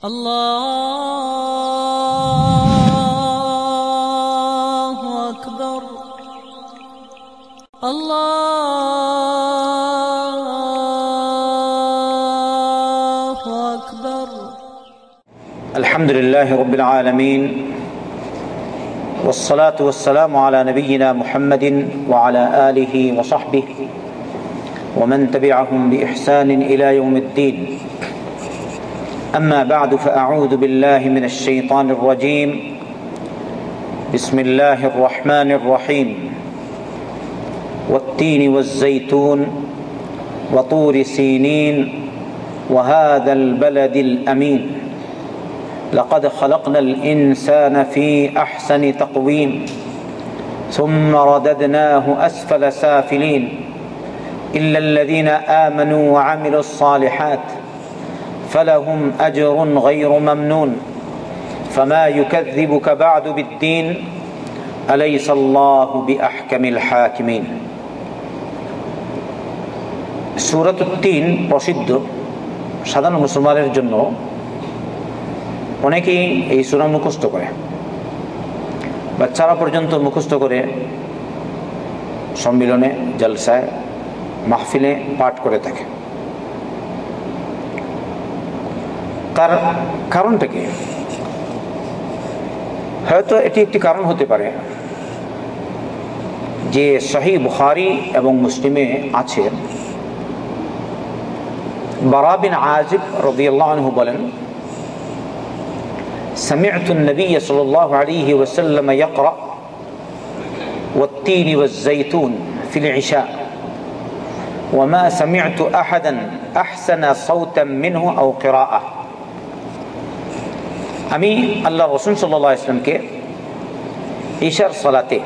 الله أكبر. الله أكبر. الحمد لله رب العالمين والصلاة والسلام على نبينا محمد وعلى آله وصحبه ومن تبعهم بإحسان إلى يوم الدين. أما بعد فأعوذ بالله من الشيطان الرجيم. بسم الله الرحمن الرحيم. والتين والزيتون وطور سينين وهذا البلد الأمين. لقد خلقنا الإنسان في أحسن تقويم. ثم رددناه أسفل سافلين. إلا الذين آمنوا وعملوا الصالحات فلهم اجر غير ممنون فما يكذبك بعد بالدين اليس الله باحكم الحاكمين সুরত তিন প্রসিদ্ধ সাধারণ মুসলমানের জন্য অনেকেই এই সুরা মুখস্থ করে বাচ্চারা পর্যন্ত মুখস্থ করে সম্মিলনে জলসায় মাহফিলে পাঠ করে থাকে তার কারণটা কি হয়তো এটি একটি কারণ হতে পারে যে শাহী বুখারি এবং মুসলিমে আছে বারাবিন আজিব রবিআল্লাহ বলেন سمعت النبي صلى الله عليه وسلم يقرأ والتين والزيتون في العشاء وما سمعت أحدا أحسن صوتا منه أو قراءة আমি আল্লাহ রসুল সাল্লাহ ইসলামকে ঈশার সালাতে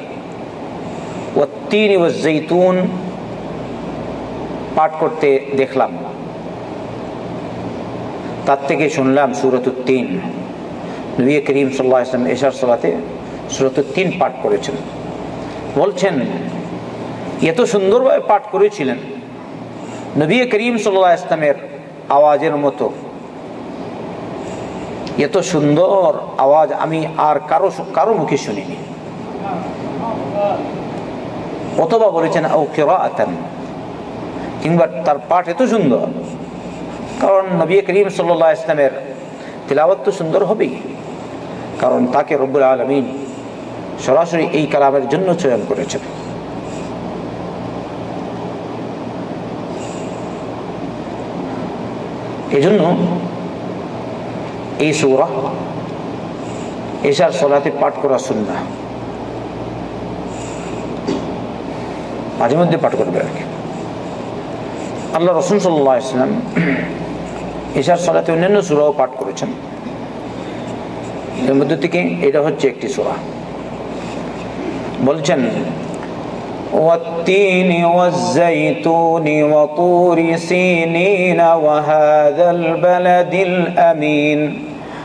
ও তিন ও জৈতুন পাঠ করতে দেখলাম। তার থেকে শুনলাম সুরত তিন। নবী করিম সাল্লাহ ইসলাম এশার সালাতে সুরত তিন পাঠ করেছেন। বলছেন, এত সুন্দরভাবে পাঠ করেছিলেন। নবী করিম সাল্লাহ ইসলামের আওয়াজের মতো এত সুন্দর আওয়াজ আমি আর কারও কারও মুখে শুনিনি। অথবা বলেছেন ও কেরাতেন কিংবা তার পাঠ এত সুন্দর। কারণ নবী করিম সাল্লাহ ইসলামের তিলাবত তো সুন্দর হবেই। কারণ তাকে রব্বুল আলমিন সরাসরি এই কালামের জন্য চয়ন করেছেন। এজন্য এই সৌরা এশার সলাতে পাঠ করা শুননা মাঝে মধ্যে পাঠ করবে আর কি আল্লাহ রসুন সাল্লাহ ইসলাম এশার সলাতে অন্যান্য সুরাও পাঠ করেছেন এর মধ্যে থেকে এটা হচ্ছে একটি সোরা বলছেন والتين والزيتون وطور سينين وهذا البلد الأمين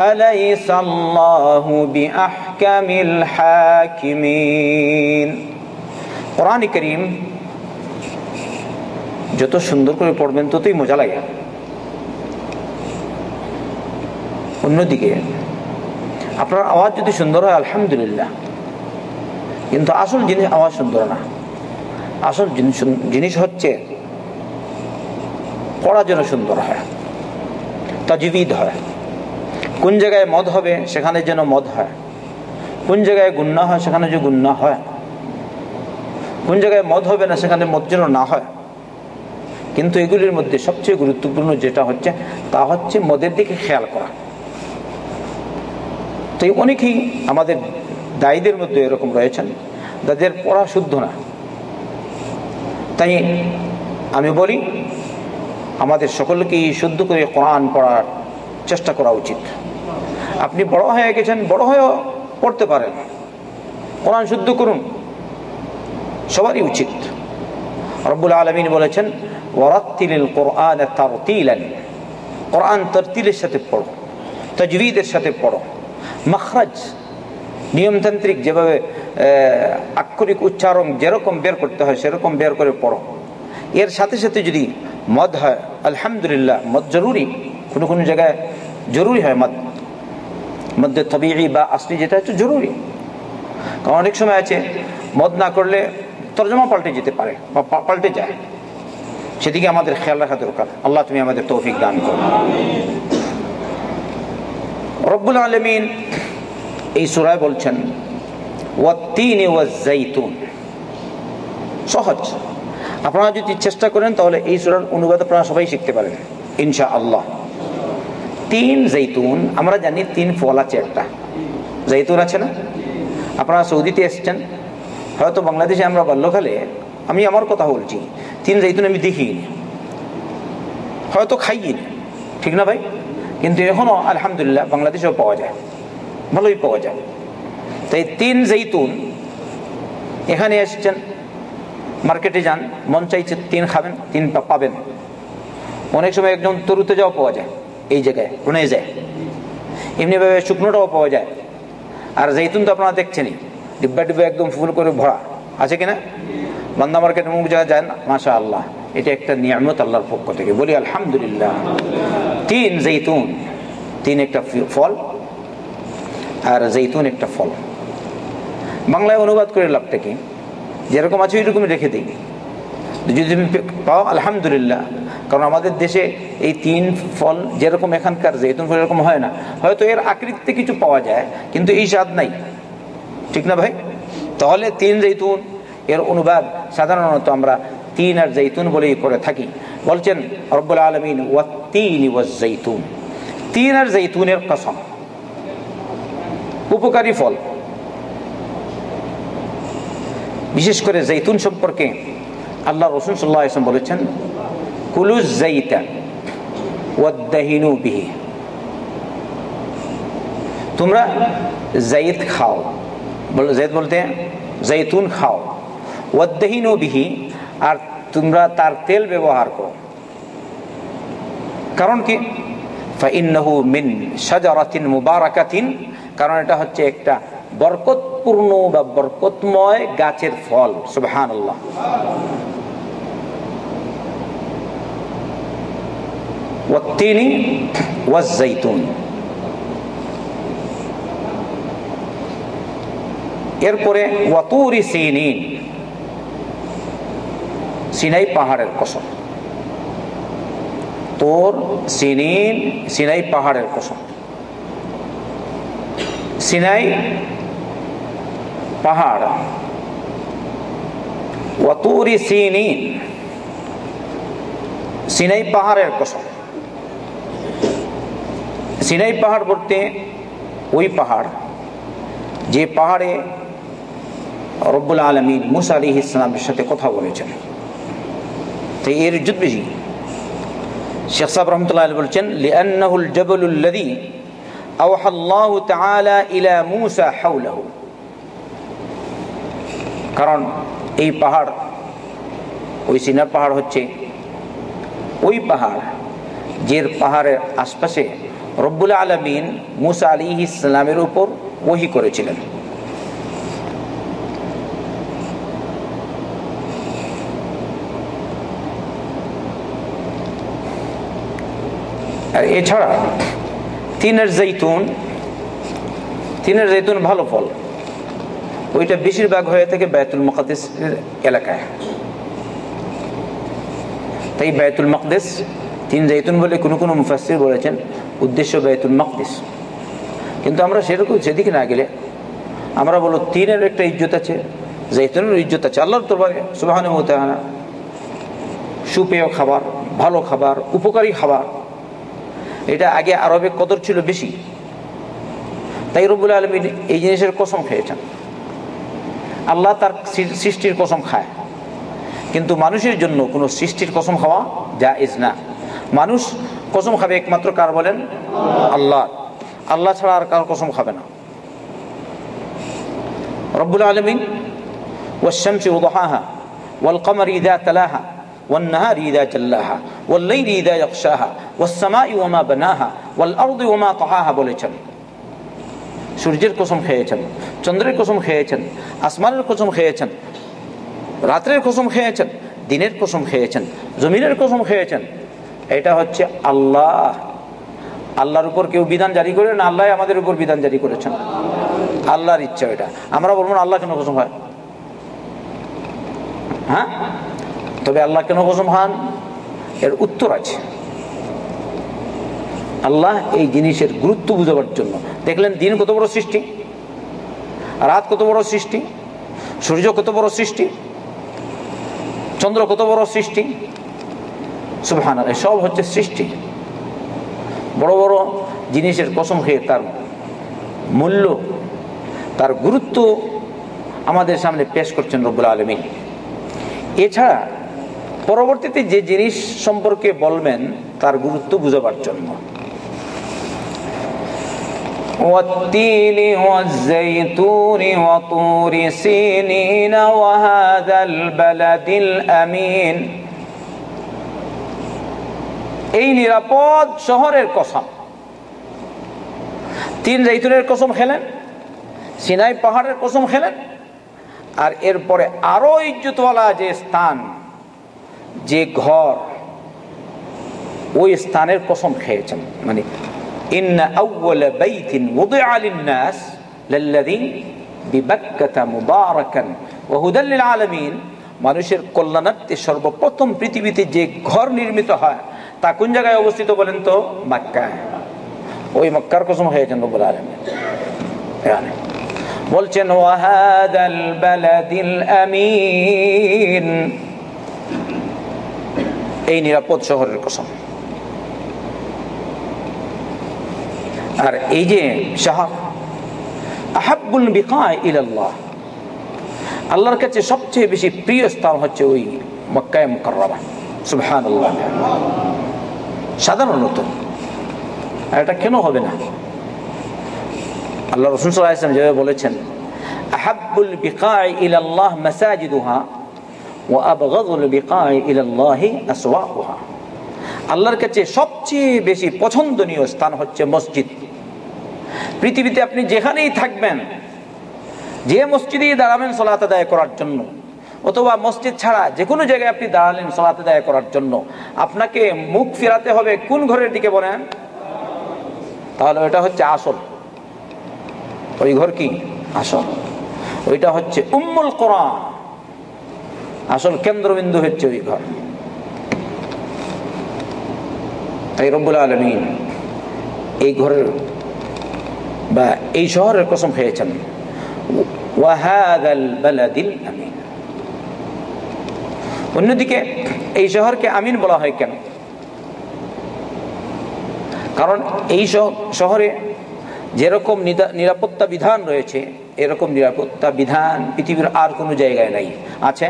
أليس الله بأحكم الحاكمين قرآن كريم যত সুন্দর করে পড়বেন ততই মজা লাগে অন্যদিকে আপনার আওয়াজ যদি সুন্দর হয় আলহামদুলিল্লাহ কিন্তু আসল জিনিস আওয়াজ সুন্দর না আসল জিনিস হচ্ছে পড়া যেন সুন্দর হয় তাজবিদ হয় কোন জায়গায় মদ হবে, সেখানে যেন মদ হয়। কোন জায়গায় গুন্না হয়, সেখানে যে গুন্না হয়। কোন জায়গায় মদ হবে না, সেখানে মদ যেন না হয়। কিন্তু এগুলির মধ্যে সবচেয়ে গুরুত্বপূর্ণ যেটা হচ্ছে, তা হচ্ছে মদের দিকে খেয়াল করা। তো অনেকেই আমাদের দায়ীদের মধ্যে এরকম রয়েছেন যাদের পড়া শুদ্ধ না। তাই আমি বলি, আমাদের সকলকেই শুদ্ধ করে কোরআন পড়ার চেষ্টা করা উচিত। আপনি বড় হয়ে গেছেন, বড় হয়েও পড়তে পারেন। কোরআন শুদ্ধ করুন। সবারই উচিত। রব্বুল আলমিন বলেছেন কোরআন তরতিলের সাথে পড়ো, তজবিদের সাথে পড়ো। মখরাজ, নিয়মতান্ত্রিক যেভাবে আক্ষরিক উচ্চারণ যেরকম বের করতে হয়, সেরকম বের করে পড়ো। এর সাথে সাথে যদি মদ হয়, আলহামদুলিল্লাহ, মদ জরুরি। কোনো কোনো জায়গায় জরুরি হয় মদ। মধ্যে তবিহি বা আসলি যেটা হচ্ছে জরুরি। কারণ অনেক সময় আছে, মদ না করলে তর্জমা পাল্টে যেতে পারে বা পাল্টে যায়। সেদিকে আমাদের খেয়াল রাখা দরকার। আল্লাহ তুমি আমাদের তৌফিক দান করো। রব্বুল আলমিন এই সুরায় বলছেন সহজ। আপনারা যদি চেষ্টা করেন, তাহলে এই সুরার অনুবাদ আপনারা সবাই শিখতে পারেন ইনশা আল্লাহ তিন জৈতুন আমরা জানি তিন ফল আছে একটা। জৈতুন আছে না? আপনারা সৌদিতে এসছেন, হয়তো বাংলাদেশে আমরা বাল্যকালে আমি আমার কথা বলছি, তিন জৈতুন আমি দেখিনি। হয়তো খাইনি, ঠিক না ভাই? কিন্তু এখনও আলহামদুলিল্লাহ বাংলাদেশেও পাওয়া যায়, ভালোই পাওয়া যায়। তাই তিন জৈতুন এখানে এসছেন, মার্কেটে যান, মন চাইছে তিন খাবেন তিন পাবেন। অনেক সময় একজন তরুতে যাওয়া পাওয়া যায়। এই জায়গায় রুনে যায়। এমনিভাবে শুকনোটাও পাওয়া যায়। আর জৈতুন তো আপনারা দেখছেনই। ডিব্বা ডিব্বা একদম ফুল করে ভরা। আছে কিনা? বান্দা মার্কেট মুখ জায়গায় যায় না মাশা আল্লাহ এটা একটা নিয়ামত আল্লাহর পক্ষ থেকে। বলি আলহামদুলিল্লাহ। তিন জৈতুন। তিন একটা ফল আর জৈতুন একটা ফল। বাংলায় অনুবাদ করে লাভটা কি? যেরকম আছে ওইরকমই রেখে দিই। যদি তুমি পাও, আলহামদুলিল্লাহ। কারণ আমাদের দেশে এই তিন ফল যেরকম এখানকার জৈতুন ফল এরকম হয় না। হয়তো এর আকৃতিতে কিছু পাওয়া যায়, কিন্তু এই স্বাদ নাই। ঠিক না ভাই? তাহলে তিন জৈতুন, এর অনুবাদ সাধারণত আমরা তিন আর জৈতুন বলেই করে থাকি। বলছেন রব্বুল আলমিন, ওয়াত্তিন জৈতুন। তিন আর জৈতুনের কসম। উপকারী ফল। বিশেষ করে জৈতুন সম্পর্কে আল্লাহ রসুন সাল্লাহ বলেছেন কুলুজ জাইতা ওয়াদ্দাহিনু বিহি। তোমরা জাইদ খাও। জাইদ বলতে জৈতুন খাও। ওয়াদ্দাহিনু বিহি, আর তোমরা তার তেল ব্যবহার করো। কারণ কি? ফাইন্নাহু মিন শাজারাতিন মুবারাকাতিন, কারণ এটা হচ্ছে একটা বরকতপূর্ণ বা বরকতময় গাছের ফল সুবহান ওয়াত্তিনি ওয়াজ্জাইতুন এরপরে ওয়াতুরি সিনিন সিনাই পাহাড়ের কসম। তোর সিনিন সিনাই পাহাড়ের কসম। সিনাই পাহাড়। ওয়াতুরি সিনিন সিনাই পাহাড়ের কসম। সিনাই পাহাড় বলতে ওই পাহাড়, যে পাহাড়ে রব্বুল আলমিন মুসা আলী ইসলামের সাথে কথা বলেছেন। তো এর ইজ্জত বেশি শেখ সাহেব রহমতুল্লাহ বলছেন জাবলুল্লাযী আওহা আল্লাহু তাআলা ইলা মূসা হাওলাহু। কারণ এই পাহাড়, ওই সিনার পাহাড় হচ্ছে, ওই পাহাড় যে পাহাড়ের আশপাশে রব্বুল আলমিন মুসা আলী ইসলামের উপর ওহি করেছিলেন। আর এছাড়া তিনের জৈতুন তিনের জৈতুন ভালো ফল। ওইটা বেশিরভাগ হয়ে থাকে বেতুল মকাদিস এলাকায়। তাই বেতুল মকদেশ তিন জৈতুন বলে কোনো কোনো মুফাসির বলেছেন উদ্দেশ্য বেতুল মকদিস। কিন্তু আমরা সেরকম সেদিকে না গেলে, আমরা বলো তিনের একটা ইজ্জত আছে, জৈতুনের ইজ্জত আছে, আল্লাহর তোরবারে সুবাহান মোতাহানা সুপেয় খাবার, ভালো খাবার, উপকারী খাবার, এটা আগে আরবে কদর ছিল বেশি। তাই রবুল আলমীর এই জিনিসের কসম খেয়েছেন। আল্লাহ তার সৃষ্টির কসম খায়। কিন্তু মানুষের জন্য কোনো সৃষ্টির কসম খাওয়া যা ইজ না। মানুষ কসম খাবে একমাত্র কার বলেন আল্লাহ আল্লাহ ছাড়া আর কারো কসম খাবে না রব্বুল আলমিন والشمس وضحاها والقمر إذا تلاها والنهار إذا جلاها والليل إذا يغشاها والسماء وما بناها والأرض وما طحاها বলেছেন সূর্যের কসম খেয়েছেন চন্দ্রের কসম খেয়েছেন আসমানের কসম খেয়েছেন রাত্রের কসম খেয়েছেন দিনের কসম খেয়েছেন জমিনের কসম খেয়েছেন এটা হচ্ছে আল্লাহ। আল্লাহর উপর কেউ বিধান জারি করে না আল্লাহ আমাদের উপর বিধান জারি করেছেন। আল্লাহর ইচ্ছা এটা। আমরা বলব না আল্লাহ কেন কসম হয় হ্যাঁ? তবে আল্লাহ কেন কসম খান? এর উত্তর আছে। আল্লাহ এই জিনিসের গুরুত্ব বুঝাবার জন্য। দেখলেন দিন কত বড় সৃষ্টি? রাত কত বড় সৃষ্টি? সূর্য কত বড় সৃষ্টি? চন্দ্র কত বড় সৃষ্টি? সুবহান সব হচ্ছে সৃষ্টি বড় বড় জিনিসের কসম খেয়ে তার মূল্য তার গুরুত্ব আমাদের সামনে পেশ করছেন রব্বুল আলমিন এছাড়া পরবর্তীতে যে জিনিস সম্পর্কে বলবেন তার গুরুত্ব বুঝাবার জন্য والتين والزيتون وطور سينين وهذا البلد الأمين এই নিরাপদ শহরের কসম। তিন জৈতুনের কসম খেলেন, সিনাই পাহাড়ের কসম খেলেন, আর এরপরে আরও ইজ্জতওয়ালা যে স্থান, যে ঘর, ওই স্থানের কসম খেয়েছেন। মানে মানুষের কল্যাণার্থে সর্বপ্রথম পৃথিবীতে যে ঘর নির্মিত হয় তা কোন জায়গায় অবস্থিত বলেন তো? মক্কায়। ওই মক্কার কসম হয়েছেন রব্বুল বলছেন, ওয়াহাদাল বালাদিল আমিন। এই নিরাপদ শহরের কসম। আর এই যে শাহ আহাবুল বিকায় ইলাল্লাহ। আল্লাহর কাছে সবচেয়ে বেশি প্রিয় স্থান হচ্ছে ওই মক্কায় মুকাররমা। সুবহানাল্লাহ। সাধারণত। এটা কেন হবে না? আল্লাহ রসুল সাল্লাহ ইসলাম যেভাবে বলেছেন আল্লাহর কাছে সবচেয়ে বেশি পছন্দনীয় স্থান হচ্ছে মসজিদ। পৃথিবীতে আপনি যেখানেই থাকবেন, যে মসজিদেই দাঁড়াবেন, সলাত আদায় করার জন্য। অথবা মসজিদ ছাড়া যে কোনো জায়গায় আপনি দাঁড়ালেন সলাত আদায় করার জন্য। আপনাকে মুখ ফেরাতে হবে কোন ঘরের দিকে বলেন? তাহলে ওটা হচ্ছে আসল। ওই ঘর কি? আসল। ওইটা হচ্ছে উম্মুল কোরআন। আসল কেন্দ্রবিন্দু হচ্ছে ওই ঘর। তাই রব্বুল আলমিন এই ঘরের বা এই শহরের কসম খেয়েছেন। ওয়াহাদাল বালাদিল আমিন। অন্যদিকে এই শহরকে আমিন বলা হয় কেন? কারণ এই শহরে যেরকম নিরাপত্তা বিধান রয়েছে, এরকম নিরাপত্তা বিধান পৃথিবীর আর কোনো জায়গায় নাই। আছে?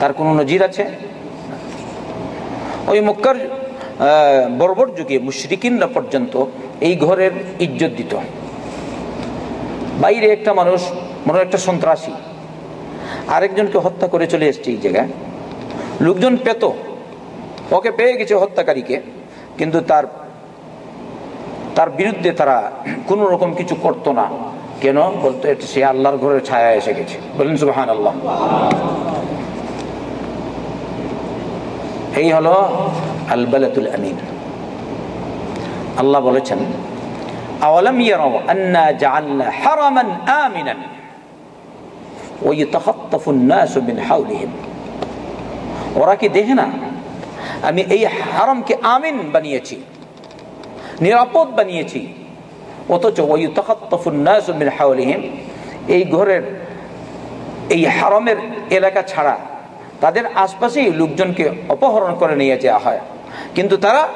তার কোনো নজির আছে? ওই মক্কার বর্বর যুগে মুশরিকিনরা পর্যন্ত এই ঘরের ইজ্জত দিত। বাইরে একটা মানুষ, মনে একটা সন্ত্রাসী, আরেকজনকে হত্যা করে চলে এসছে এই জায়গায়। লোকজন পেত। ওকে পেয়ে গেছে হত্যাকারীকে, কিন্তু তার তার বিরুদ্ধে তারা কোনো রকম কিছু করত না। কেন? বলতো সে আল্লাহর ঘরের ছায়া এসে গেছে। বলেন সুবাহান আল্লাহ এই হলো আলবালাতুল আমিন। আল্লাহ বলেছেন, আওয়ালাম ইয়ারাও আন্না জাআলনা হারামান আমিনান ওয়া নাসু মিন হাওলিহিম। ওরা কি দেখে না? আমি এই হারমকে আমিন বানিয়েছি, নিরাপদ বানিয়েছি। অথচ ওয়ুতাহিম এই ঘরের, এই হারমের এলাকা ছাড়া তাদের আশপাশেই লোকজনকে অপহরণ করে নিয়ে যাওয়া হয়। কিন্তু তারা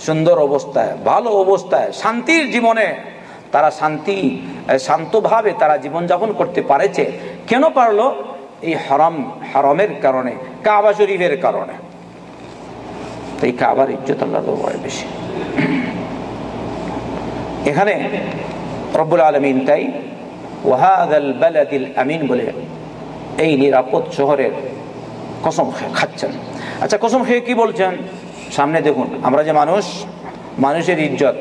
সুন্দর অবস্থায়, ভালো অবস্থায়, শান্তির জীবনে তারা শান্তি শান্তভাবে তারা জীবনযাপন করতে পারেছে। কেন পারল? এই হরম, হরমের কারণে, কাবা শরীফের কারণে। এই কাবার ইজ্জত আল্লাহ বড় বেশি। এখানে রব্বুল আলমিন তাই, ওয়াহাদাল বালাদিল আমিন বলে এই নিরাপদ শহরের কসম খাচ্ছেন। আচ্ছা কসম খেয়ে কি বলছেন? সামনে দেখুন, আমরা যে মানুষ, মানুষের ইজ্জত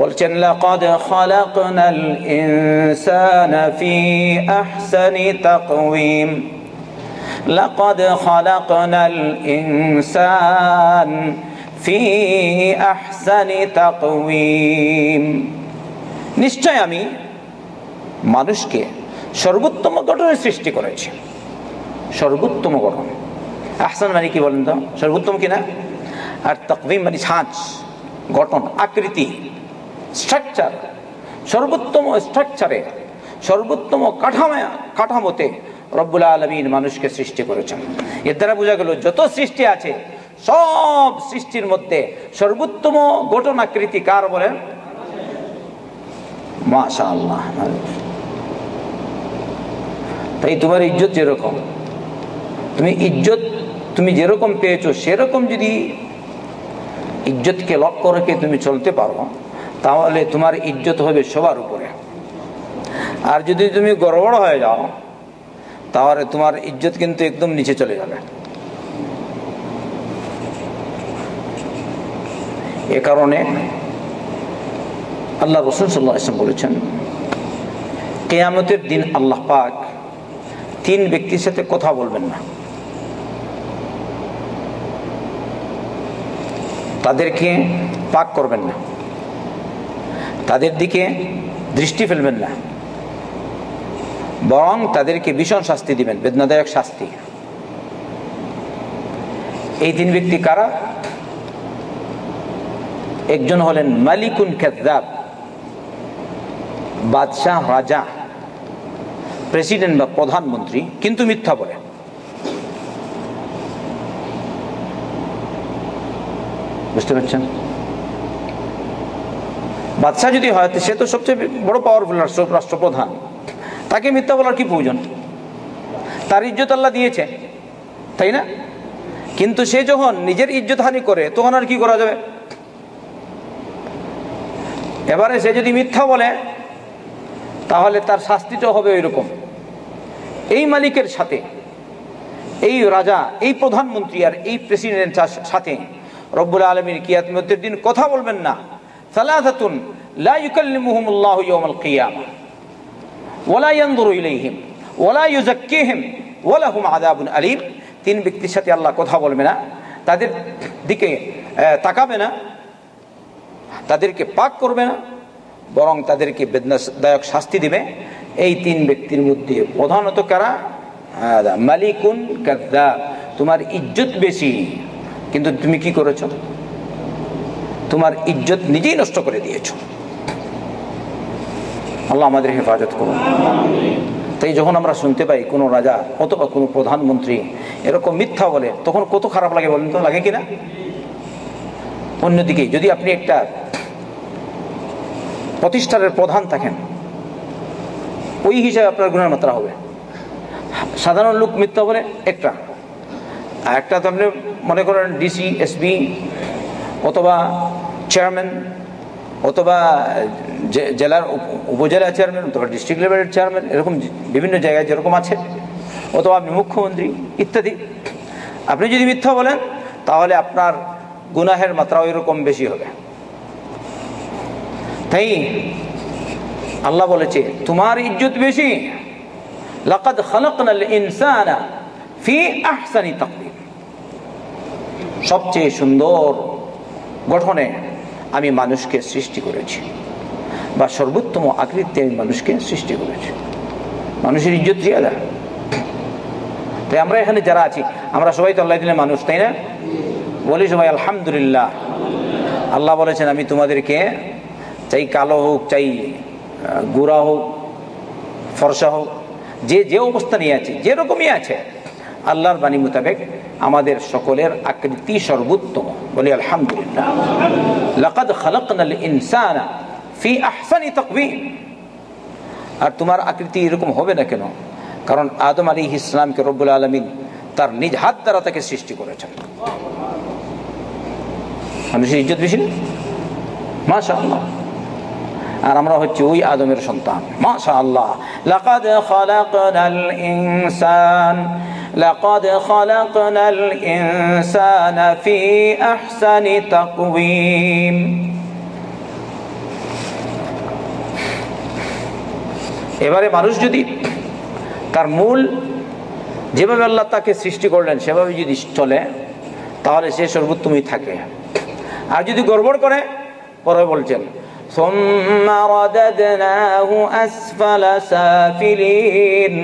বলছেন, লাকাদ খালাকনাল ইনসানা ফি আহসানি তাকওয়িম। লাকাদ খালাকনাল ইনসান ফি আহসানি তাকওয়িম। নিশ্চয় আমি মানুষকে সর্বোত্তম গঠনের সৃষ্টি করেছি। সর্বোত্তম গঠন। আহসান মানে কি বলেন তো? সর্বোত্তম কিনা আর তকবিম মানে ছাঁচ গঠন, আকৃতি। স্ট্রাকচার সর্বোত্তম স্ট্রাকচারে সর্বোত্তম কাঠামো, কাঠামোতে রব্বুল আলমিন মানুষকে সৃষ্টি করেছেন। এর দ্বারা বোঝা গেল, যত সৃষ্টি আছে, সব সৃষ্টির মধ্যে সর্বোত্তম গঠন আকৃতি কার বলেন? মাশা আল্লাহ তাই তোমার ইজ্জত যেরকম, তুমি ইজ্জত তুমি যেরকম পেয়েছ, সেরকম যদি ইজ্জতকে লক্ষ্য রেখে তুমি চলতে পারো তাহলে তোমার ইজ্জত হবে সবার উপরে। আর যদি তুমি গড়বড় হয়ে যাও, তাহলে তোমার ইজ্জত কিন্তু একদম নিচে চলে যাবে। এ কারণে আল্লাহ রসুল সাল্লাহ ইসলাম বলেছেন, কেয়ামতের দিন আল্লাহ পাক তিন ব্যক্তির সাথে কথা বলবেন না। তাদেরকে পাক করবেন না। তাদের দিকে দৃষ্টি ফেলবেন না। বরং তাদেরকে ভীষণ শাস্তি দিবেন, বেদনাদায়ক শাস্তি। এই তিন ব্যক্তি কারা? একজন হলেন মালিকুন খেদাব বাদশাহ রাজা, প্রেসিডেন্ট বা প্রধানমন্ত্রী, কিন্তু মিথ্যা বলে। বুঝতে পারছেন? বাদশাহ যদি হয় সে তো সবচেয়ে বড় পাওয়ারফুল রাষ্ট্রপ্রধান। তাকে মিথ্যা বলার কি প্রয়োজন? তার ইজ্জত আল্লাহ দিয়েছে তাই না? কিন্তু সে যখন নিজের ইজ্জত হানি করে, তখন আর কি করা যাবে? এবারে সে যদি মিথ্যা বলে, তাহলে তার শাস্তিটাও হবে ওই রকম এই মালিকের সাথে, এই রাজা, এই প্রধানমন্ত্রী আর এই প্রেসিডেন্ট সাথে রব্বুল আলমীর কিয়াতমতের দিন কথা বলবেন না। সালাহাতুন লা ইউকাল্লিমুহুমুল্লাহ ইয়াউমাল কিয়ামা ওয়ালা ইয়ানজুরু ইলাইহিম, ওয়ালা ইউযাক্কিহিম ওয়া লাহুম আযাবুন আলীম। তিন ব্যক্তির সাথে আল্লাহ কথা বলবে না, তাদের দিকে তাকাবে না, তাদেরকে পাক করবে না, বরং তাদেরকে বেদনাদায়ক শাস্তি দিবে। এই তিন ব্যক্তির মধ্যে প্রধানত কারা? মালিকুন কাদ্দা তোমার ইজ্জত বেশি। কিন্তু তুমি কি করেছ? তোমার ইজ্জত নিজেই নষ্ট করে দিয়েছ। আল্লাহ আমাদের হেফাজত করুন। তাই যখন আমরা শুনতে পাই কোনো রাজা অথবা কোনো প্রধানমন্ত্রী এরকম মিথ্যা বলে, তখন কত খারাপ লাগে বলেন তো, লাগে কিনা অন্যদিকে যদি আপনি একটা প্রতিষ্ঠানের প্রধান থাকেন, ওই হিসাবে আপনার গুণের মাত্রা হবে। সাধারণ লোক মিথ্যা বলে, একটা। আর একটা তো আপনি মনে করেন ডিসি এসপি অথবা চেয়ারম্যান অথবা জেলার উপজেলা চেয়ারম্যান অথবা ডিস্ট্রিক্ট লেভেলের চেয়ারম্যান এরকম বিভিন্ন জায়গায় যেরকম আছে, অথবা আপনি মুখ্যমন্ত্রী, ইত্যাদি। আপনি যদি মিথ্যা বলেন, তাহলে আপনার গুনাহের মাত্রা ওই রকম বেশি হবে। তাই আল্লাহ বলেছে, তোমার ইজ্জত বেশি। ইনসানা ফি আহসানি সবচেয়ে সুন্দর গঠনে আমি মানুষকে সৃষ্টি করেছি বা সর্বোত্তম আকৃতি আমি মানুষকে সৃষ্টি করেছি। মানুষের ইজ্জত জিয়াদা তাই আমরা এখানে যারা আছি, আমরা সবাই তো আল্লাহ দিলে মানুষ, তাই না? বলি সবাই, আলহামদুলিল্লাহ। আল্লাহ বলেছেন, আমি তোমাদেরকে চাই কালো হোক, চাই গুড়া হোক, ফর্সা হোক, যে যে অবস্থা নিয়ে আছে, যেরকমই আছে, আল্লাহর বাণী মোতাবেক আমাদের সকলের আকৃতি সর্বোত্তম। বলি, আলহামদুলিল্লাহ। ফি আর তোমার আকৃতি এরকম হবে না কেন? কারণ আদম আলী ইসলামকে রব্বুল আলমিন তার নিজ হাত দ্বারা তাকে সৃষ্টি করেছেন। মানুষের ইজ্জত বেশি না? আর আমরা হচ্ছে ওই আদমের সন্তান। মাশা আল্লাহ ইনসান লাকাদ খালাকনাল ইনসানা ফি আহসানি তাকওয়িম এবারে মানুষ যদি তার মূল যেভাবে আল্লাহ তাকে সৃষ্টি করলেন সেভাবে যদি চলে তাহলে সে সর্বোত্তমই থাকে আর যদি গড়বড় করে পরে বলছেন ثم رددناه أسفل سافلين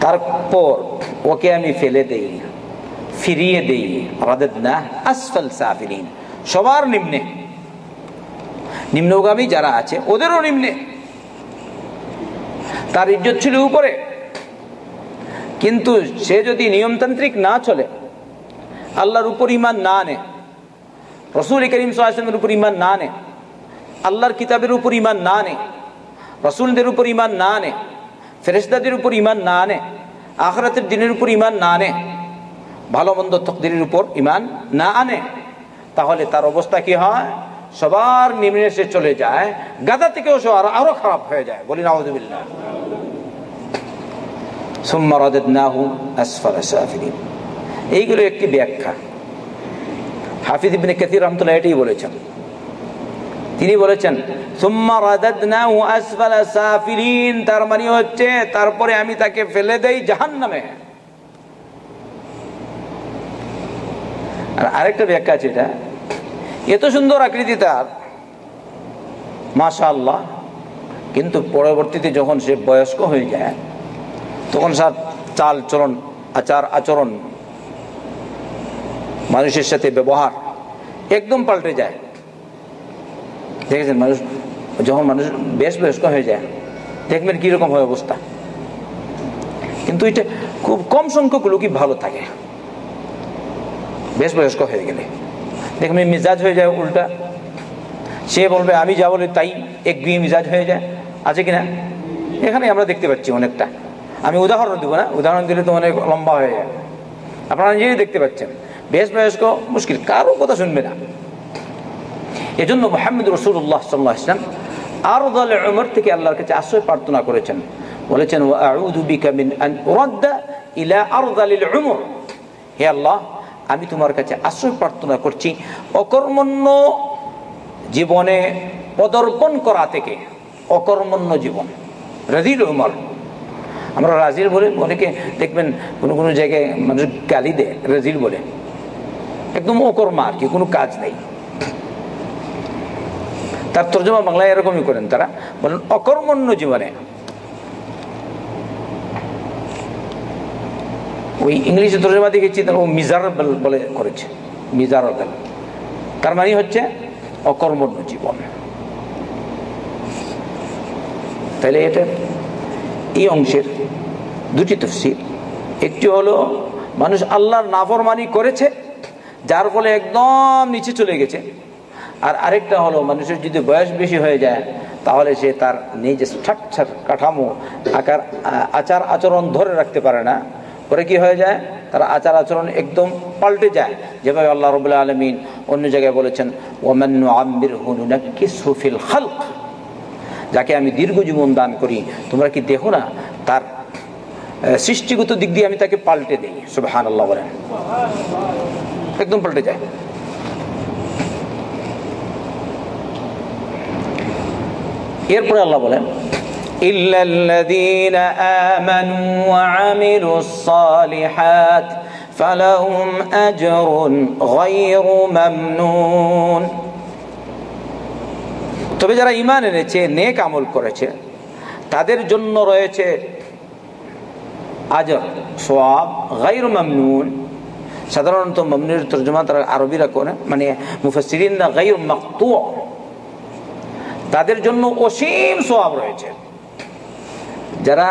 তারপর ওকে আমি ফেলে দেই, ফিরিয়ে দেই। রাদেদ না আসফাল সাফিলিন সবার নিম্নে। নিম্নগামী যারা আছে, ওদেরও নিম্নে। তার ইজ্জত ছিল উপরে। কিন্তু সে যদি নিয়মতান্ত্রিক না চলে, আল্লাহর উপর ইমান না আনে, রসুল করিম সাল্লামের উপর ইমান না আনে, আল্লাহর কিতাবের উপর ইমান না আনে, রসুলদের উপর ইমান না আনে ফেরেস্তাদের উপর ইমান না আনে, আখরাতের দিনের উপর ইমান না আনে, ভালো মন্দ তকদিরের উপর ইমান না আনে, তাহলে তার অবস্থা কি হয়? সবার নিম্নে সে চলে যায়, গাদা থেকেও সে আরও খারাপ হয়ে যায়। বলি, নাউজুবিল্লাহ। এইগুলো একটি ব্যাখ্যা। হাফিজ ইবনে কাসির রহমতুল্লাহ এটাই বলেছেন। তিনি বলেছেন, সুম্মা রাদাদনাহু আসফালা সাফিলিন তার মানে হচ্ছে, তারপরে আমি তাকে ফেলে দেই জাহান্নামে। আর আরেকটা ব্যাখ্যা আছে এটা। এত সুন্দর আকৃতি তার, মাশাআল্লাহ। কিন্তু পরবর্তীতে যখন সে বয়স্ক হয়ে যায়, তখন সার চাল চলন আচার আচরণ, মানুষের সাথে ব্যবহার একদম পাল্টে যায়। দেখেছেন মানুষ যখন মানুষ বেশ বয়স্ক হয়ে যায়, দেখবেন কীরকম হয় অবস্থা। কিন্তু এটা খুব কম সংখ্যক লোকই ভালো থাকে। বেশ বয়স্ক হয়ে গেলে। দেখবেন মিজাজ হয়ে যায় উল্টা। সে বলবে, আমি যা বলি তাই এক বিয়ে মিজাজ হয়ে যায়। আছে কিনা? এখানে আমরা দেখতে পাচ্ছি অনেকটা। আমি উদাহরণ দেবো না, উদাহরণ দিলে তো অনেক লম্বা হয়ে যায়। আপনারা নিজেই দেখতে পাচ্ছেন। বেশ বয়স্ক, মুশকিল, কারও কথা শুনবে না। এজন্য মোহাম্মদ রসুল্লাহ সাল্লাহ ইসলাম আরও দলে উমর থেকে আল্লাহর কাছে আশ্রয় প্রার্থনা করেছেন। বলেছেন হে আল্লাহ, আমি তোমার কাছে আশ্রয় প্রার্থনা করছি অকর্মণ্য জীবনে পদর্পণ করা থেকে, অকর্মণ্য জীবন। রাজির উমর, আমরা রাজির বলে, অনেকে দেখবেন কোনো কোনো জায়গায় মানুষ গালি দেয় রাজির বলে। একদম অকর্মা আর কি, কোনো কাজ নেই। তার তর্জমা বাংলায় এরকমই করেন তারা। বলেন, অকর্মণ্য জীবনে। ওই ইংলিশে তর্জমা দেখেছি, ও মিজারেবল বলে করেছে, মিজারেবল। তার মানে হচ্ছে অকর্মণ্য জীবন। তাহলে এটা এই অংশের দুটি তফসিল। একটি হলো, মানুষ আল্লাহর নাফরমানি করেছে, যার ফলে একদম নিচে চলে গেছে। আর আরেকটা হলো, মানুষের যদি বয়স বেশি হয়ে যায়, তাহলে সে তার নিজের স্ট্রাকচার, কাঠামো, আকার আচার আচরণ ধরে রাখতে পারে না। পরে কি হয়ে যায়? তার আচার আচরণ একদম পাল্টে যায়। যেভাবে আল্লাহ রবুল্লাহ আলমিন অন্য জায়গায় বলেছেন ওমান্নু আম্বির হুনুনাকি সুফিল খালক। যাকে আমি দীর্ঘ জীবন দান করি, তোমরা কি দেখো না, তার সৃষ্টিগত দিক দিয়ে আমি তাকে পাল্টে দিই। সুবাহান আল্লাহ বলেন। একদম পাল্টে যায়। এরপরে আল্লাহ বলেন إلا الذين آمنوا وعملوا الصالحات فلهم أجر غير ممنون তবে যারা ইমান এনেছে নেক আমল করেছে তাদের জন্য রয়েছে আজর সোয়াব গাইর মামনুন সাধারণত মামনুর তর্জমা তারা আরবিরা করে মানে মুফাসিরিন না গাইর মাকতু তাদের জন্য অসীম সোয়াব রয়েছে। যারা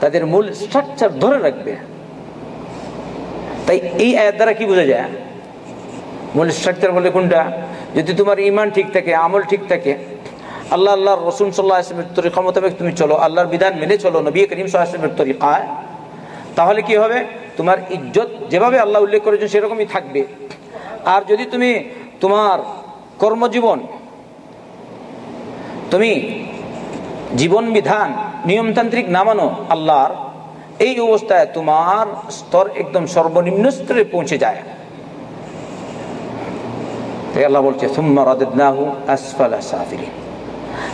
তাদের মূল স্ট্রাকচার ধরে রাখবে। তাই এই আয়ের দ্বারা কি বোঝা যায়? মূল স্ট্রাকচার বলে কোনটা? যদি তোমার ইমান ঠিক থাকে, আমল ঠিক থাকে, আল্লাহ আল্লাহ রসুন সাল্লাহ আসলামের তরিকা তুমি চলো, আল্লাহর বিধান মেনে চলো, নবী করিম সাল্লাহ আসলামের তরিকায় তাহলে কি হবে? তোমার ইজ্জত যেভাবে আল্লাহ উল্লেখ করেছেন সেরকমই থাকবে। আর যদি তুমি তোমার কর্মজীবন তুমি জীবন বিধান, নিয়মতান্ত্রিক না মানো আল্লাহর, এই অবস্থায় তোমার স্তর একদম সর্বনিম্ন স্তরে পৌঁছে যায়। তাই আল্লাহ বলছে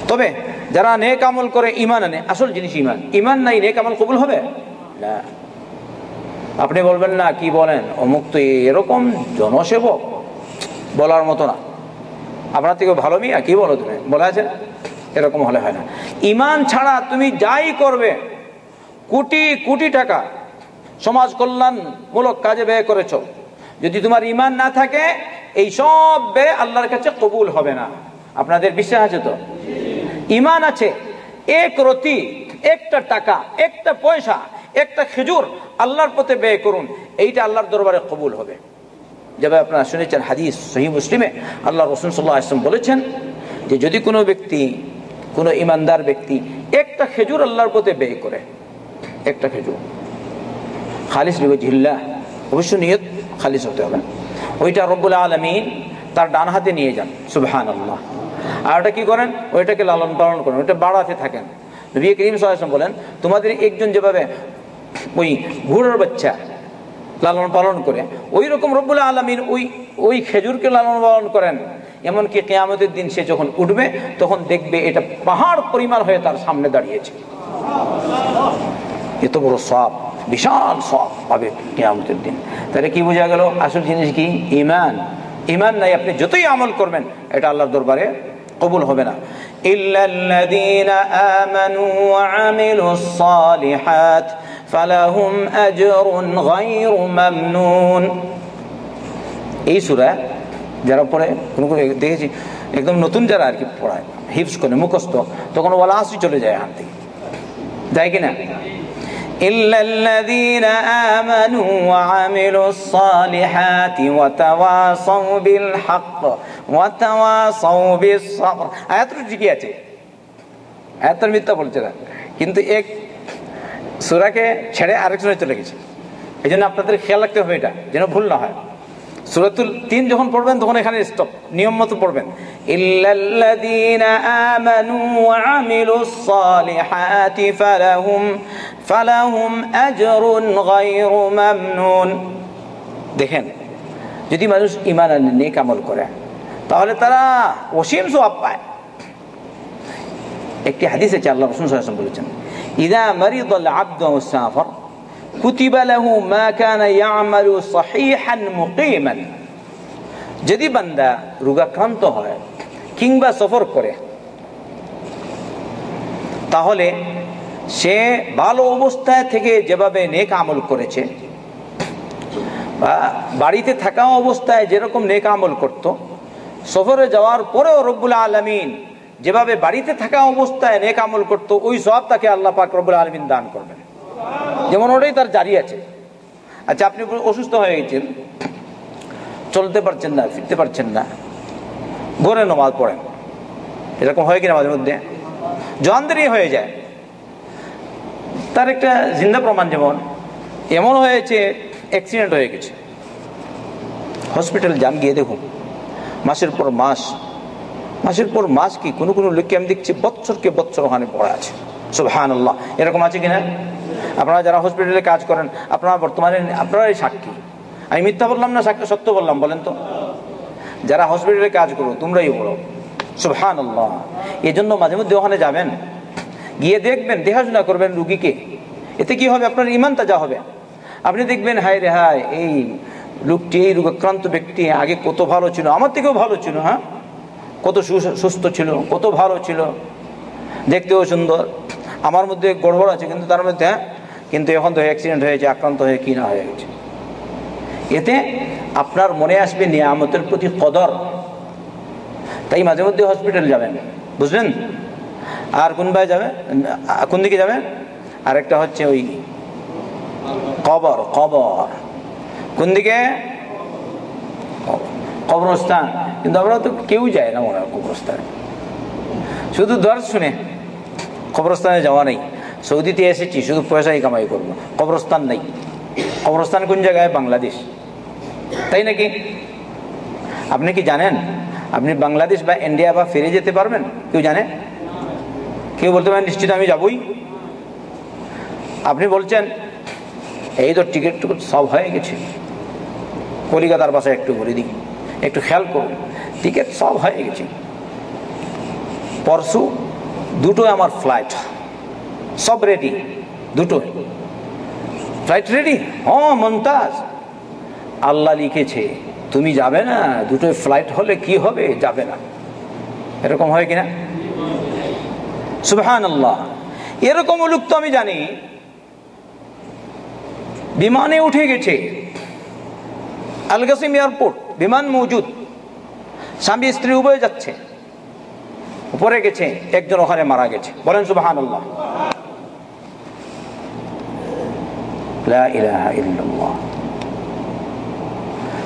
তবে যারা নেক আমল করে ইমান আনে, আসল জিনিস ইমান ইমান নাই, নেক আমল কবুল হবে? না। আপনি বলবেন না, কি বলেন? অমুক তো এরকম জনসেবক বলার মতো না। আপনার থেকে ভালো মিয়া? কি বলো তুমি? বলা আছে? এরকম হলে হয় না। ইমান ছাড়া তুমি যাই করবে, কোটি কোটি টাকা সমাজ কল্যাণমূলক কাজে ব্যয় করেছ। যদি তোমার ইমান না থাকে, এই সব ব্যয় আল্লাহর কাছে কবুল হবে না। আপনাদের বিশ্বাস আছে তো? ইমান আছে। এক রতি, একটা টাকা, একটা পয়সা, একটা খেজুর আল্লাহর পথে ব্যয় করুন। এইটা আল্লাহর দরবারে কবুল হবে। যেভাবে আপনারা শুনেছেন হাদিস সহি মুসলিমে আল্লাহ রসুন সাল্লাহ আসলাম বলেছেন যে যদি কোনো ব্যক্তি, কোনো ইমানদার ব্যক্তি একটা খেজুর আল্লাহর পথে ব্যয় করে, একটা খেজুর, খালিস ঝিল্লা অবশ্য নিয়ত খালিস হতে হবে ওইটা রব্বুল আলমিন তার ডান হাতে নিয়ে যান সুবহান আল্লাহ আর ওটা কি করেন? ওইটাকে লালন পালন করেন, ওইটা বাড়াতে থাকেন। নবী করিম সাল্লাম বলেন, তোমাদের একজন যেভাবে ওই ঘোড়ার বাচ্চা লালন পালন করে। ওই রকম রব্বুল আলমিন ওই ওই খেজুরকে লালন পালন করেন। এমনকি কেয়ামতের দিন সে যখন উঠবে, তখন দেখবে এটা পাহাড় পরিমাণ হয়ে তার সামনে দাঁড়িয়েছে। এত বড় সব, বিশাল সব পাবে কেয়ামতের দিন। তাহলে কি বোঝা গেল আসল জিনিস কি? ইমান ইমান নাই, আপনি যতই আমল করবেন, এটা আল্লাহর দরবারে কবুল হবে না। ইল্লাল্লাযীনা আমানু ওয়া আমিলুস সালিহাত। فلهم أجر غير ممنون এই সুরা যারা পড়ে কোনো কোনো দেখেছি একদম নতুন যারা আর কি পড়ায় হিপস করে মুখস্থ তখন ওলা আসি চলে যায় হাত থেকে যায় কিনা إلا الذين آمنوا وعملوا الصالحات وتواصوا بالحق وتواصوا بالصبر আয়াত ঠিকই আছে আয়াতের মিথ্যা বলছে না কিন্তু এক সুরাকে ছেড়ে আরেক সুরে চলে গেছে। এই জন্য আপনাদের খেয়াল রাখতে হবে এটা, যেন ভুল না হয়। সুরাতুল তিন যখন পড়বেন, তখন এখানে স্টপ নিয়ম মতো পড়বেন। দেখেন, যদি মানুষ ইমান নেক আমল করে, তাহলে তারা অসীম সওয়াব পায়। একটি হাদিস আল্লাহ রাসূল সাল্লাল্লাহু বলেছেন ইদা মারিদ আল আব্দ মুসাফর কুতিব লাহু মা কানা ইয়ামালু সহিহান মুকিমান যদি বান্দা রোগাক্রান্ত হয় কিংবা সফর করে, তাহলে সে ভালো অবস্থায় থেকে যেভাবে নেক আমল করেছে বাড়িতে থাকা অবস্থায় যেরকম নেক আমল করত, সফরে যাওয়ার পরেও রব্বুল আলমিন যেভাবে বাড়িতে থাকা অবস্থায় নেক আমল করতো, ওই সব তাকে আল্লাহ পাক রব্বুল আলমিন দান করবেন। যেমন ওটাই তার জারি আছে। আচ্ছা আপনি অসুস্থ হয়ে গেছেন, চলতে পারছেন না, ফিরতে পারছেন না ঘরে নমাজ পড়েন। এরকম হয় কিনা মাঝে মধ্যে? জোয়ানদেরই হয়ে যায়। তার একটা জিন্দা প্রমাণ যেমন, এমন হয়েছে অ্যাক্সিডেন্ট হয়ে গেছে। হসপিটাল যান গিয়ে দেখুন, মাসের পর মাস মাসের পর মাস কি কোনো কোনো লোককে আমি দেখছি বৎসরকে বৎসর ওখানে পড়ে আছে। সুবহান আল্লাহ এরকম আছে কিনা? আপনারা যারা হসপিটালে কাজ করেন, আপনারা বর্তমানে, আপনারাই সাক্ষী। আমি মিথ্যা বললাম না সাক্ষী সত্য বললাম, বলেন তো? যারা হসপিটালে কাজ করো, তোমরাই বলো। সুবহান আল্লাহ এই জন্য মাঝে মধ্যে ওখানে যাবেন। গিয়ে দেখবেন, দেখাশোনা করবেন রুগীকে। এতে কি হবে? আপনার ইমান তাজা হবে। আপনি দেখবেন, হায় রে হায়, এই লোকটি, এই রোগাক্রান্ত ব্যক্তি আগে কত ভালো ছিল, আমার থেকেও ভালো ছিল হ্যাঁ? কত সুস্থ ছিল, কত ভালো ছিল। দেখতেও সুন্দর। আমার মধ্যে গড়বড় আছে, কিন্তু তার মধ্যে, কিন্তু এখন তো অ্যাক্সিডেন্ট হয়েছে, আক্রান্ত হয়ে কি না হয়ে গেছে। এতে আপনার মনে আসবে নিয়ামতের প্রতি কদর। তাই মাঝে মধ্যে হসপিটাল যাবেন, বুঝলেন? আর কোন ভাই যাবে? কোন দিকে যাবেন আরেকটা হচ্ছে ওই কবর কবর। কোন দিকে? কবরস্থান। কিন্তু আমরা তো কেউ যায় না মনে হয় কবরস্থানে। শুধু দর শুনে কবরস্থানে যাওয়া নেই। সৌদিতে এসেছি, শুধু পয়সাই কামাই করব। কবরস্থান নেই। কবরস্থান কোন জায়গায়? বাংলাদেশ। তাই নাকি? আপনি কি জানেন? আপনি বাংলাদেশ বা ইন্ডিয়া বা ফিরে যেতে পারবেন? কেউ জানে? কেউ বলতে পারেন নিশ্চিত আমি যাবই। আপনি বলছেন, এই তো টিকিট সব হয়ে গেছে। কলিকাতার বাসায় একটু বলে দিই একটু খেয়াল করুন। টিকিট সব হয়ে গেছে। পরশু দুটো আমার ফ্লাইট সব রেডি দুটো ফ্লাইট রেডি হ্যাঁ মমতাজ। আল্লাহ লিখেছে, তুমি যাবে না দুটো ফ্লাইট হলে কি হবে? যাবে না। এরকম হয় কিনা? সুবহান আল্লাহ এরকম লোক তো আমি জানি। বিমানে উঠে গেছে। আলগাসিম এয়ারপোর্ট। বিমান মজুদ। স্বামী স্ত্রী উভয় যাচ্ছে। উপরে গেছে, একজন ওখানে মারা গেছে। বলেন সুবাহান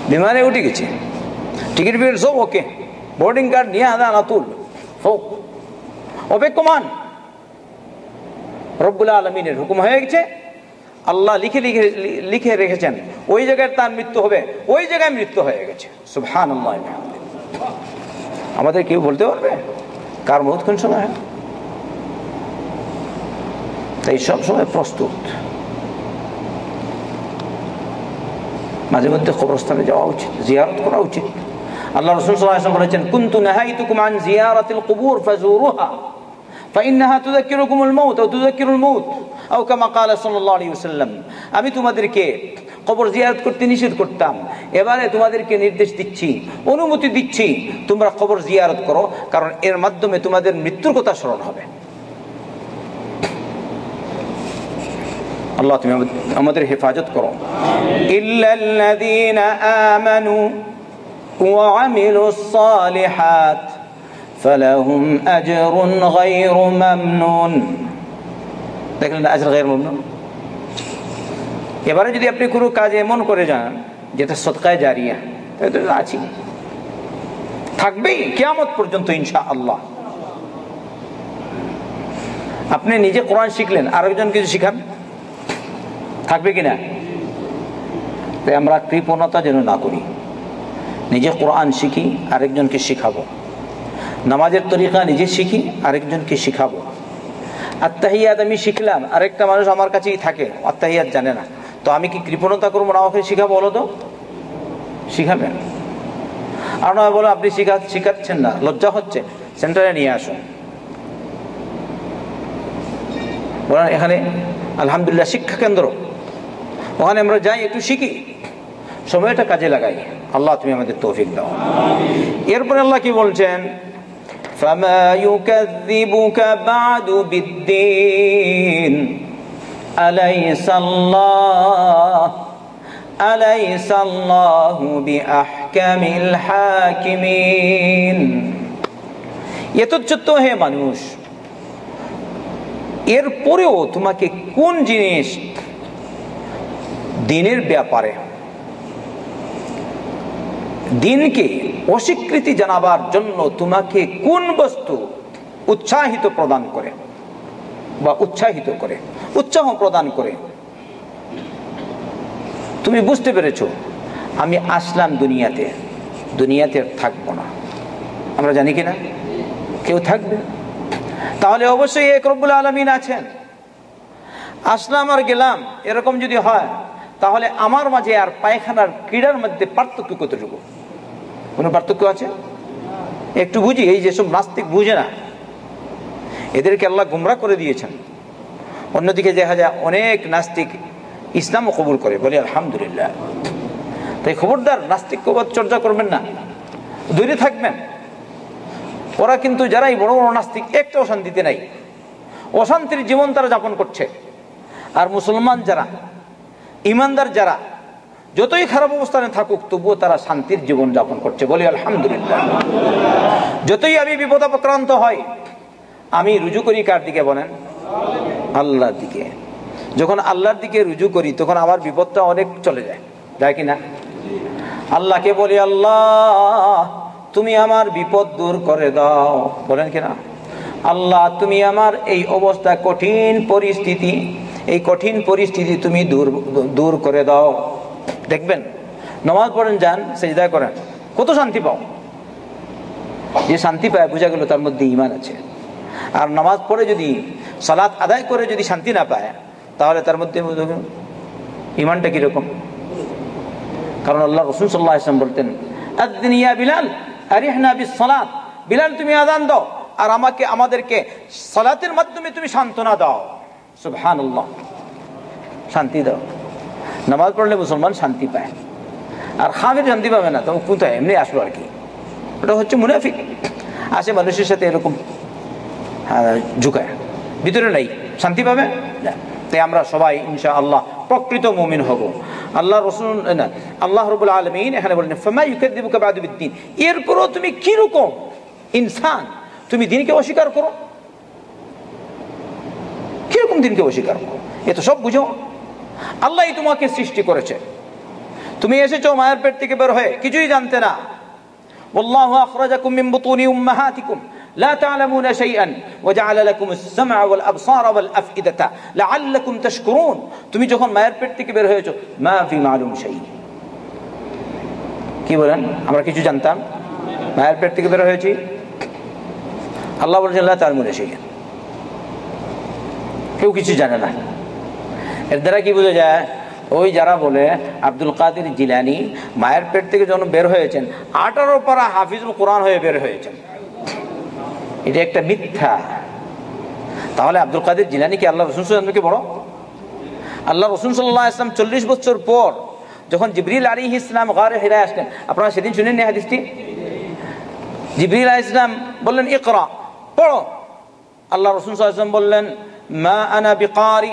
বিমানে উঠে গেছে। টিকিট ফিকিট সব ওকে। বোর্ডিং কার্ড নিয়ে আদা আতুল হোক অপেক্ষমান। রব্বুল্লাহ আলমিনের হুকুম হয়ে গেছে। আল্লাহ লিখে লিখে লিখে রেখেছেন, ওই জায়গায় তার মৃত্যু হবে, ওই জায়গায় মৃত্যু হয়ে গেছে। সুবহান আমাদের কেউ বলতে পারবে? কার মত কোন সময়? তাই সব সময় প্রস্তুত। মাঝে মধ্যে কবরস্থানে যাওয়া উচিত, জিয়ারত করা উচিত। আল্লাহ রসুল বলেছেন, কুনতু নাহাইতুকুম আন জিয়ারাতিল কুবুর ফাজুরুহা فإنها تذكركم الموت أو تذكر الموت أو كما قال صلى الله عليه وسلم আমি তোমাদেরকে কবর জিয়ারত করতে নিষেধ করতাম এবারে তোমাদেরকে নির্দেশ দিচ্ছি অনুমতি দিচ্ছি তোমরা কবর জিয়ারত করো কারণ এর মাধ্যমে তোমাদের মৃত্যুর কথা স্মরণ হবে আল্লাহ তুমি আমাদের হেফাজত করো ইল্লাল্লাযীনা আমানু ওয়া আমিলুস সালিহাত ফালাহুম আজরুন গায়রু মামনুন দেখলেন আজর গায়র মামনুন এবারে যদি আপনি কোনো কাজ এমন করে যান, যেটা সৎকায় জারিয়া, তাহলে তো আছি থাকবেই কেয়ামত পর্যন্ত ইনশা আল্লাহ আপনি নিজে কোরআন শিখলেন, আরেকজন কিছু শিখান। থাকবে কিনা? তাই আমরা কৃপণতা যেন না করি। নিজে কোরআন শিখি, আরেকজনকে শিখাবো। নামাজের তরিকা নিজে শিখি, আরেকজনকে শিখাবো। আত্মাহিয়াত আমি শিখলাম, আরেকটা মানুষ আমার কাছেই থাকে আত্মাহিয়াত জানে না। তো আমি কি কৃপণতা করব না আমাকে শিখাবো বলো তো? শিখাবেন আর নয় বলো, আপনি শিখা শিখাচ্ছেন না, লজ্জা হচ্ছে। সেন্টারে নিয়ে আসুন। বলেন, এখানে আলহামদুলিল্লাহ শিক্ষা কেন্দ্র। ওখানে আমরা যাই, একটু শিখি। সময়টা কাজে লাগাই। আল্লাহ তুমি আমাদের তৌফিক দাও। এরপরে আল্লাহ কি বলছেন? فما يكذبك بعد بالدين أليس الله أليس الله بأحكم الحاكمين এতচ্ছত্ব হে মানুষ এরপরেও তোমাকে কোন জিনিস দিনের ব্যাপারে দিনকে অস্বীকৃতি জানাবার জন্য তোমাকে কোন বস্তু উৎসাহিত প্রদান করে বা উৎসাহিত করে, উৎসাহ প্রদান করে? তুমি বুঝতে পেরেছ, আমি আসলাম দুনিয়াতে দুনিয়াতে থাকব না। আমরা জানি কিনা? কেউ থাকবে? তাহলে অবশ্যই এক রব্বুল আলমিন আছেন। আসলাম আর গেলাম, এরকম যদি হয়, তাহলে আমার মাঝে আর পায়খানার ক্রীড়ার মধ্যে পার্থক্য কতটুকু? কোনো পার্থক্য আছে? একটু বুঝি, এই যেসব নাস্তিক বুঝে না, এদেরকে আল্লাহ গুমরা করে দিয়েছেন। অন্যদিকে দেখা যায় অনেক নাস্তিক ইসলামও কবুল করে, বলে আলহামদুলিল্লাহ। তাই খবরদার নাস্তিক কবর চর্চা করবেন না, দূরে থাকবেন। ওরা কিন্তু যারাই বড় বড় নাস্তিক, একটা অশান্তিতে নাই। অশান্তির জীবন তারা যাপন করছে। আর মুসলমান যারা, ইমানদার যারা যতই খারাপ অবস্থানে থাকুক, তবুও তারা শান্তির জীবন যাপন করছে বলি আলহামদুলিল্লাহ। যতই আমি বিপদাপ্রান্ত হয় আমি রুজু করি কার দিকে বলেন? আল্লাহর দিকে। যখন আল্লাহর দিকে রুজু করি, তখন আমার বিপদটা অনেক চলে যায়। যায় কিনা? আল্লাহকে বলি, আল্লাহ, তুমি আমার বিপদ দূর করে দাও। বলেন কিনা? আল্লাহ, তুমি আমার এই অবস্থা কঠিন পরিস্থিতি, এই কঠিন পরিস্থিতি তুমি দূর দূর করে দাও। দেখবেন, নমাজ পড়েন, যান, সেজদা করেন, কত শান্তি পাও। যে শান্তি পায়, বোঝা গেল তার মধ্যে ইমান আছে। আর নামাজ পড়ে যদি, সালাত আদায় করে যদি শান্তি না পায়, তাহলে তার মধ্যে ইমানটা কীরকম? কারণ আল্লাহ রসুল সাল্লাহ ইসলাম বলতেন বিলাল, আরিহনা সালাত বিলাল, তুমি আদান দাও, আর আমাকে, আমাদেরকে সালাতের মাধ্যমে তুমি সান্ত্বনা দাও। সুবহান শান্তি দাও। নামাজ পড়লে মুসলমান শান্তি পায়। আর খামের শান্তি পাবে না, তখন কোথায়? এমনি আসলো আর কি। ওটা হচ্ছে মুনাফিক। আসে মানুষের সাথে এরকম ঝুঁকায়। ভিতরে নাই। শান্তি পাবে? তাই আমরা সবাই ইনশা আল্লাহ প্রকৃত মুমিন হব। আল্লাহ রসুন না, আল্লাহ রবুল আলমিন এখানে বলেন, ফেমা ইউকেদিবুকে বাদুবিদ্দিন এরপরও তুমি কীরকম ইনসান, তুমি দিনকে অস্বীকার করো? কীরকম দিনকে অস্বীকার করো? এ তো সব বুঝো। আল্লাহ তোমাকে সৃষ্টি করেছে তুমি এসেছো মায়ের পেট থেকে বের হয়ে কিছুই জানতে না والله أخرجكم من بطون أمهاتكم لا تعلمون شيئا وجعل لكم السمع والأبصار والأفئدة لعلكم تشكرون তুমি যখন মায়ের পেট থেকে বের হয়েছো মা ফি মালুম শাই কি বলেন আমরা কিছু জানতাম মায়ের পেট থেকে বের হয়েছি আল্লাহ বলছেন আল্লাহ তার মনে সেই কেউ কিছু জানে না এর দ্বারা কি বোঝা যায়? ওই যারা বলে আব্দুল কাদের জিলানি মায়ের পেট থেকে যখন বের হয়েছেন, আঠারো পারা হাফিজুল কোরআন হয়ে বের হয়েছেন। এটা একটা মিথ্যা। তাহলে আব্দুল কাদের জিলানি কি আল্লাহ রসুন সাল্লামকে বড়? আল্লাহ রসুন সাল্লাহ ইসলাম চল্লিশ বছর পর যখন জিবরিল আলী ইসলাম গারে হিরায় আসলেন, আপনারা সেদিন শুনেন নি হাদিসটি? জিবরিল আলী ইসলাম বললেন এ ইকরা, পড়ো। আল্লাহ রসুন সাল্লাম বললেন, মা আনা বিকারি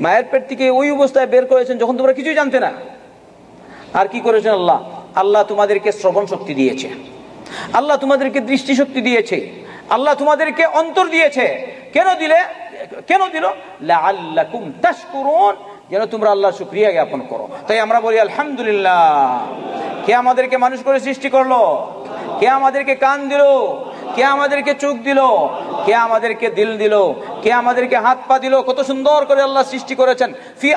মায়ের পেট থেকে ওই অবস্থায় বের করেছেন যখন তোমরা কিছুই জানতে না। আর কি করেছেন আল্লাহ? আল্লাহ তোমাদেরকে শ্রবণ শক্তি দিয়েছে। আল্লাহ তোমাদেরকে দৃষ্টি শক্তি দিয়েছে। আল্লাহ তোমাদেরকে অন্তর দিয়েছে। কেন দিলে? কেন দিল? লাআল্লাকুম তাশকুরুন। যেন তোমরা আল্লাহ শুকরিয়া জ্ঞাপন করো। তাই আমরা বলি, আলহামদুলিল্লাহ। কে আমাদেরকে মানুষ করে সৃষ্টি করল? কে আমাদেরকে কান দিল? কে আমাদেরকে চোখ দিল? কে আমাদেরকে দিল দিল? কে আমাদেরকে হাত পা দিল? কত সুন্দর করে আল্লাহ সৃষ্টি করেছেন। ফি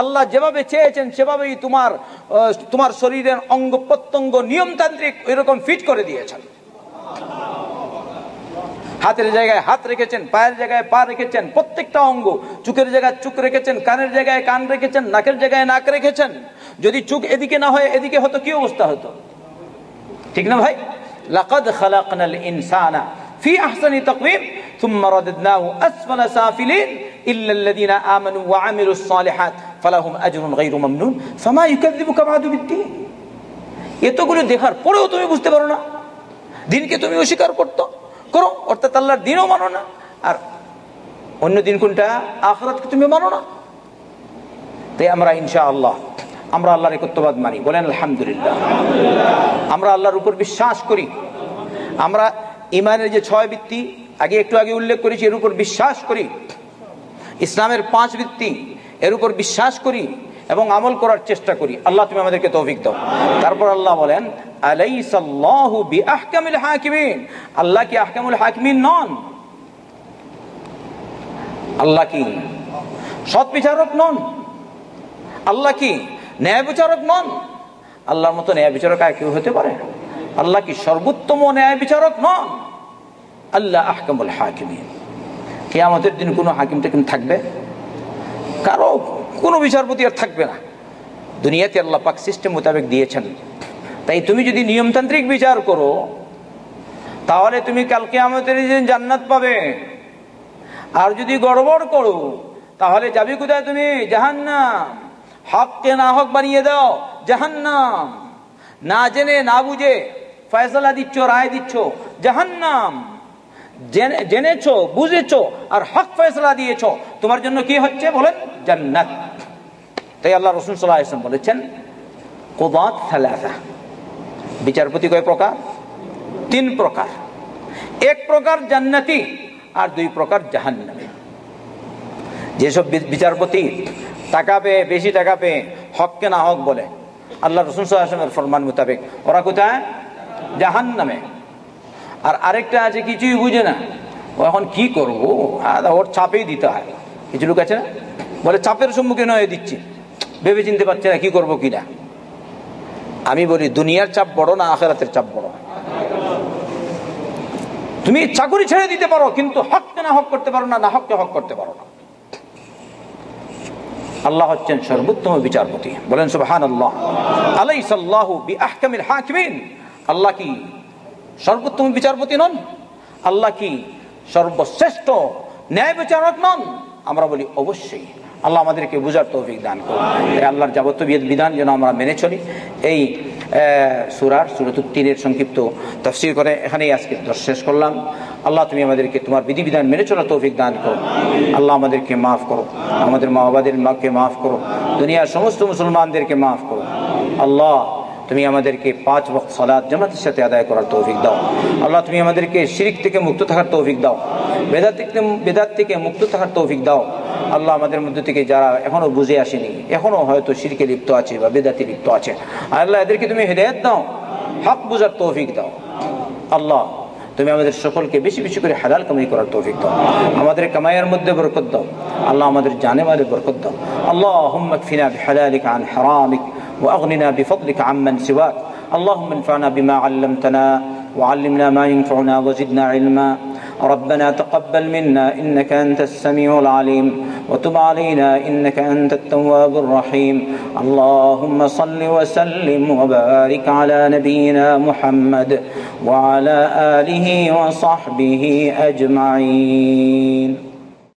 আল্লাহ যেভাবে চেয়েছেন, সেভাবেই তোমার তোমার শরীরের অঙ্গ প্রত্যঙ্গ নিয়মতান্ত্রিক এরকম ফিট করে দিয়েছেন। হাতের জায়গায় হাত রেখেছেন, পায়ের জায়গায় পা রেখেছেন, প্রত্যেকটা অঙ্গ চুকের জায়গায় চুক রেখেছেন, কানের জায়গায় কান রেখেছেন, নাকের জায়গায় নাক রেখেছেন। যদি চুক এদিকে না হয়, এদিকে হতো কি অবস্থা হতো? ঠিক না ভাই লাকাদ খালাকনাল ইনসানা في أحسن تقويم ثم رددناه أسفل سافلين إلا الذين آمنوا وعملوا الصالحات فلهم أجر غير ممنون فما يكذبك بعد بالدين এতগুলো দেখার পরেও তুমি বুঝতে পারো না দিনকে তুমি অস্বীকার করতো করো অর্থাৎ আল্লাহর দিনও মানো না আর অন্য দিন কোনটা আখরাতকে তুমি মানো না তাই আমরা ইনশা আল্লাহ আমরা আল্লাহর একত্ববাদ মানি। বলেন, আলহামদুলিল্লাহ। আমরা আল্লাহর উপর বিশ্বাস করি। আমরা ইমানের যে ছয় বৃত্তি আগে একটু আগে উল্লেখ করেছি, এর উপর বিশ্বাস করি। ইসলামের পাঁচ বৃত্তি এর উপর বিশ্বাস করি এবং আমল করার চেষ্টা করি। আল্লাহ, তুমি আমাদেরকে তৌফিক দাও। তারপর আল্লাহ বলেন আল্লাহ কি আহকামুল হাকিমিন নন? আল্লাহ কি সৎ বিচারক নন? আল্লাহ কি ন্যায় বিচারক নন। আল্লাহর মতো ন্যায় বিচারক আর কেউ হতে পারে আল্লাহ কি সর্বোত্তম ন্যায় বিচারক নন? আল্লাহ আহকামুল হাকিমিন। কেয়ামতের দিন কোনো হাকিম টাকিম থাকবে? কারও কোনো বিচারপতি আর থাকবে না। দুনিয়াতে আল্লাহ পাক সিস্টেম মোতাবেক দিয়েছেন। তাই তুমি যদি নিয়মতান্ত্রিক বিচার করো, তাহলে তুমি কালকে আমাদের জান্নাত পাবে। আর যদি গড়বড় করো, তাহলে যাবি কোথায় তুমি? জাহান্নাম। হককে না হক বানিয়ে দাও, জাহান্নাম। না জেনে, না বুঝে, ফয়সলা দিচ্ছ, রায় দিচ্ছ, জাহান্নাম। জেনেছো, বুঝেছ আর হক ফয়সলা দিয়েছ, তোমার জন্য কি হচ্ছে বলেন? জান্নাত। তাই আল্লাহ রসুল সাল্লাহ বলেছেন বিচারপতি কয় প্রকার? তিন প্রকার। এক প্রকার জান্নাতি আর দুই প্রকার জাহান্নামী। যেসব বিচারপতি টাকা পেয়ে, বেশি টাকা পেয়ে, হককে না হক বলে। আল্লাহ রসুল সাল্লামের ফরমান মোতাবেক। ওরা কোথায়? জাহান নামে আর আরেকটা আছে, কিছুই বুঝে না। ও এখন কি করব? ওর চাপেই দিতে হয়। কিছু লোক আছে না? বলে, চাপের সম্মুখীন হয়ে দিচ্ছি। ভেবে চিনতে পারছে না, কি করব কিনা আমি বলি, দুনিয়ার চাপ বড় না আখেরাতের চাপ বড়? তুমি চাকুরি ছেড়ে দিতে পারো, কিন্তু হককে না হক করতে পারো না না হককে হক করতে পারো না। আল্লাহ হচ্ছেন সর্বোত্তম বিচারপতি। বলেন সুবহান আল্লাহ আলাই সাল্লাহু হাকিমিন। আল্লাহ কি সর্বোত্তম বিচারপতি নন? আল্লাহ কি সর্বশ্রেষ্ঠ ন্যায় বিচারক নন? আমরা বলি, অবশ্যই। আল্লাহ আমাদেরকে বুঝার তৌফিক দান করুন। আল্লাহর যাবতীয় বিধান যেন আমরা মেনে চলি। এই সুরার সুরতুত্তিনের সংক্ষিপ্ত তফসির করে এখানেই আজকে শেষ করলাম। আল্লাহ তুমি আমাদেরকে তোমার বিধিবিধান মেনে চলার তৌফিক দান করো। আল্লাহ আমাদেরকে মাফ করো। আমাদের মা বাবাদের মাকে মাফ করো। দুনিয়ার সমস্ত মুসলমানদেরকে মাফ করো। আল্লাহ তুমি আমাদেরকে পাঁচ বক্ত সালাদ জামাতের সাথে আদায় করার তৌফিক দাও। আল্লাহ তুমি আমাদেরকে শিরিক থেকে মুক্ত থাকার তৌফিক দাও। বেদাত থেকে বেদাত থেকে মুক্ত থাকার তৌফিক দাও। আল্লাহ আমাদের মধ্যে থেকে যারা এখনো বুঝে আসেনি এখনো হয়তো শিরকে লিপ্ত আছে বা বেদাতি লিপ্ত আছে আল্লাহ এদেরকে তুমি হেদায়ত দাও হক বুঝার তৌফিক দাও আল্লাহ তুমি আমাদের সকলকে বেশি বেশি করে হালাল কামাই করার তৌফিক দাও আমাদের কামাইয়ের মধ্যে বরকত দাও আল্লাহ আমাদের জানে মালে বরকত দাও আল্লাহ হুম্মক ফিনা বিহালালিক আন হারামিক وأغننا بفضلك عمن سواك اللهم انفعنا بما علمتنا وعلمنا ما ينفعنا وزدنا علما ربنا تقبل منا إنك أنت السميع العليم وتب علينا إنك أنت التواب الرحيم اللهم صل وسلم وبارك على نبينا محمد وعلى آله وصحبه أجمعين